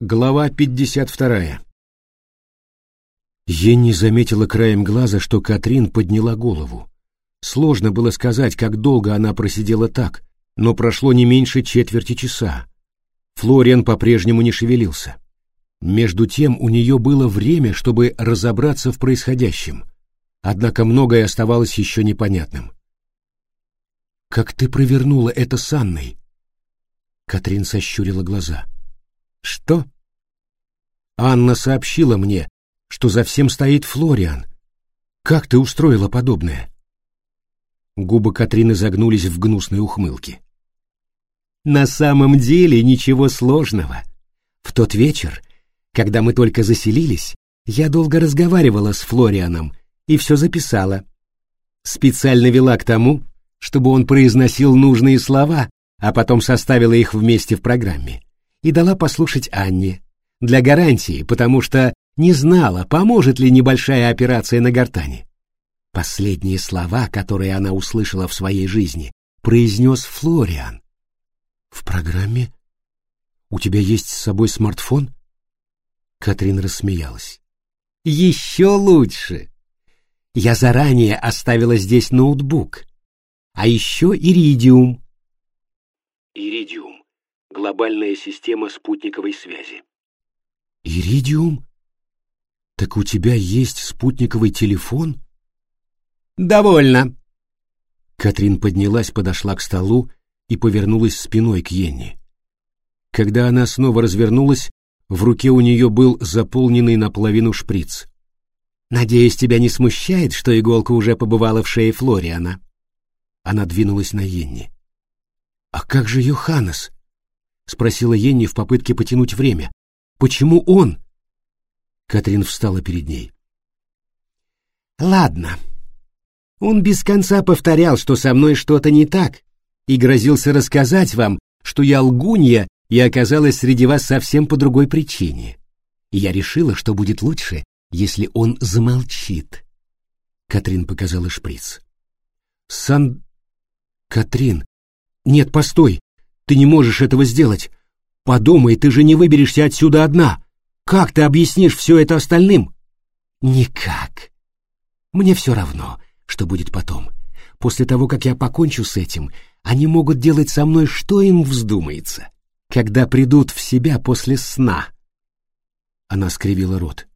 Глава 52. Енни заметила краем глаза, что Катрин подняла голову. Сложно было сказать, как долго она просидела так, но прошло не меньше четверти часа. Флориан по-прежнему не шевелился. Между тем у нее было время, чтобы разобраться в происходящем. Однако многое оставалось еще непонятным. «Как ты провернула это с Анной?» Катрин сощурила глаза. — что? Анна сообщила мне, что за всем стоит Флориан. Как ты устроила подобное? Губы Катрины загнулись в гнусной ухмылке. На самом деле ничего сложного. В тот вечер, когда мы только заселились, я долго разговаривала с Флорианом и все записала. Специально вела к тому, чтобы он произносил нужные слова, а потом составила их вместе в программе и дала послушать Анне. Для гарантии, потому что не знала, поможет ли небольшая операция на гортани. Последние слова, которые она услышала в своей жизни, произнес Флориан. «В программе? У тебя есть с собой смартфон?» Катрин рассмеялась. «Еще лучше! Я заранее оставила здесь ноутбук, а еще иридиум». Иридиум глобальная система спутниковой связи. Иридиум? Так у тебя есть спутниковый телефон? Довольно. Катрин поднялась, подошла к столу и повернулась спиной к Йенни. Когда она снова развернулась, в руке у нее был заполненный наполовину шприц. «Надеюсь, тебя не смущает, что иголка уже побывала в шее Флориана?» Она двинулась на Йенни. «А как же Йоханнес?» — спросила Енни в попытке потянуть время. «Почему он?» Катрин встала перед ней. «Ладно. Он без конца повторял, что со мной что-то не так, и грозился рассказать вам, что я лгунья и оказалась среди вас совсем по другой причине. Я решила, что будет лучше, если он замолчит». Катрин показала шприц. «Сан... Катрин... Нет, постой. Ты не можешь этого сделать. Подумай, ты же не выберешься отсюда одна. Как ты объяснишь все это остальным? Никак. Мне все равно, что будет потом. После того, как я покончу с этим, они могут делать со мной, что им вздумается, когда придут в себя после сна. Она скривила рот.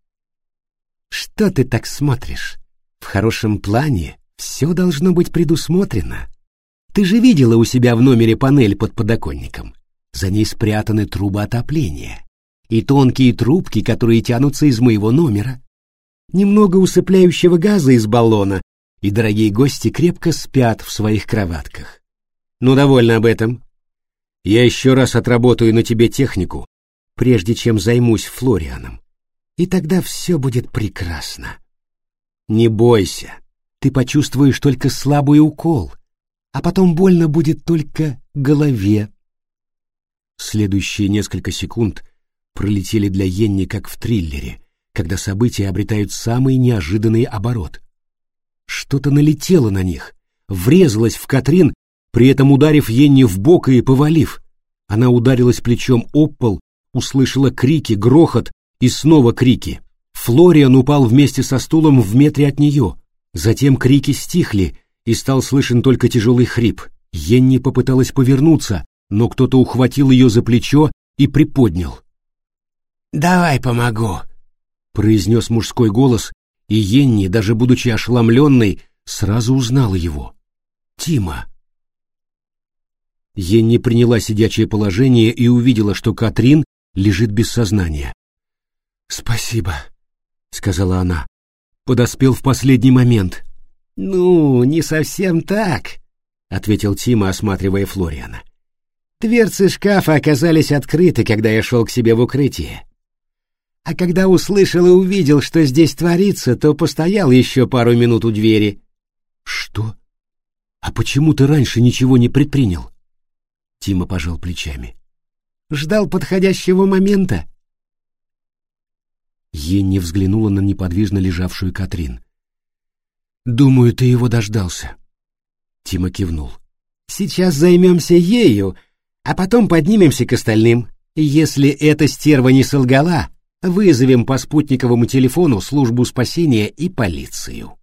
Что ты так смотришь? В хорошем плане все должно быть предусмотрено. Ты же видела у себя в номере панель под подоконником. За ней спрятаны трубы отопления и тонкие трубки, которые тянутся из моего номера. Немного усыпляющего газа из баллона, и дорогие гости крепко спят в своих кроватках. Ну, довольно об этом. Я еще раз отработаю на тебе технику, прежде чем займусь Флорианом. И тогда все будет прекрасно. Не бойся, ты почувствуешь только слабый укол — а потом больно будет только голове. Следующие несколько секунд пролетели для Йенни как в триллере, когда события обретают самый неожиданный оборот. Что-то налетело на них, врезалось в Катрин, при этом ударив Йенни в бок и повалив. Она ударилась плечом об пол, услышала крики, грохот и снова крики. Флориан упал вместе со стулом в метре от нее. Затем крики стихли, и стал слышен только тяжелый хрип. Енни попыталась повернуться, но кто-то ухватил ее за плечо и приподнял. «Давай помогу», — произнес мужской голос, и Енни, даже будучи ошеломленной, сразу узнала его. «Тима». Енни приняла сидячее положение и увидела, что Катрин лежит без сознания. «Спасибо», — сказала она. Подоспел в последний момент. «Ну, не совсем так», — ответил Тима, осматривая Флориана. «Дверцы шкафа оказались открыты, когда я шел к себе в укрытие. А когда услышал и увидел, что здесь творится, то постоял еще пару минут у двери». «Что? А почему ты раньше ничего не предпринял?» Тима пожал плечами. «Ждал подходящего момента». Енни взглянула на неподвижно лежавшую Катрин. Думаю, ты его дождался. Тима кивнул. Сейчас займемся ею, а потом поднимемся к остальным. Если эта стерва не солгала, вызовем по спутниковому телефону службу спасения и полицию.